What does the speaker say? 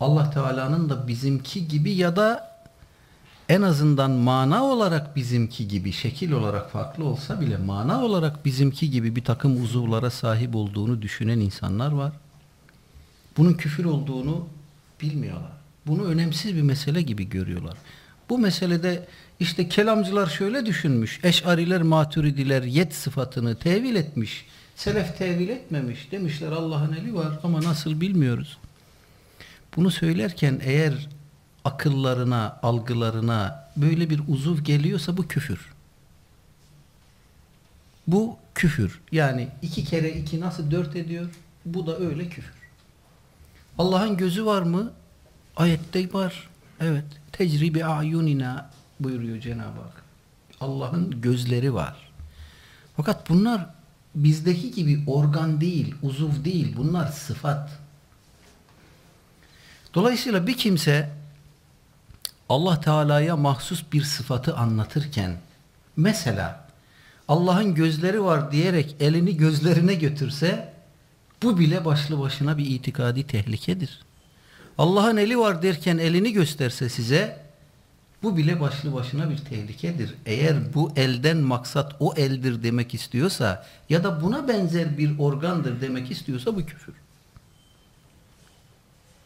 Allah Teala'nın da bizimki gibi ya da en azından mana olarak bizimki gibi, şekil olarak farklı olsa bile mana olarak bizimki gibi bir takım uzuvlara sahip olduğunu düşünen insanlar var. Bunun küfür olduğunu bilmiyorlar. Bunu önemsiz bir mesele gibi görüyorlar. Bu meselede işte kelamcılar şöyle düşünmüş. Eş'ariler, maturidiler yet sıfatını tevil etmiş. Selef tevil etmemiş. Demişler Allah'ın eli var ama nasıl bilmiyoruz. Bunu söylerken eğer akıllarına, algılarına böyle bir uzuv geliyorsa bu küfür. Bu küfür. Yani iki kere iki nasıl dört ediyor? Bu da öyle küfür. Allah'ın gözü var mı? Ayette var. Evet. Tecribi ayunina buyuruyor Cenab-ı Hak. Allah'ın gözleri var. Fakat bunlar bizdeki gibi organ değil, uzuv değil. Bunlar sıfat. Dolayısıyla bir kimse Allah Teala'ya mahsus bir sıfatı anlatırken mesela Allah'ın gözleri var diyerek elini gözlerine götürse bu bile başlı başına bir itikadi tehlikedir. Allah'ın eli var derken elini gösterse size bu bile başlı başına bir tehlikedir. Eğer bu elden maksat o eldir demek istiyorsa ya da buna benzer bir organdır demek istiyorsa bu küfür.